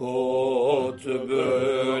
Kutbül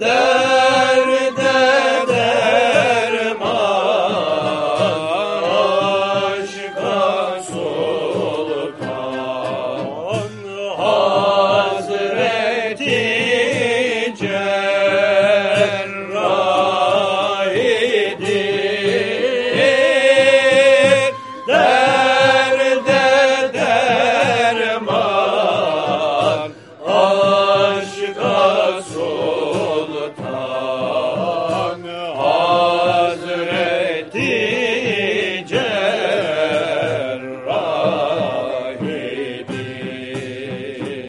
bulur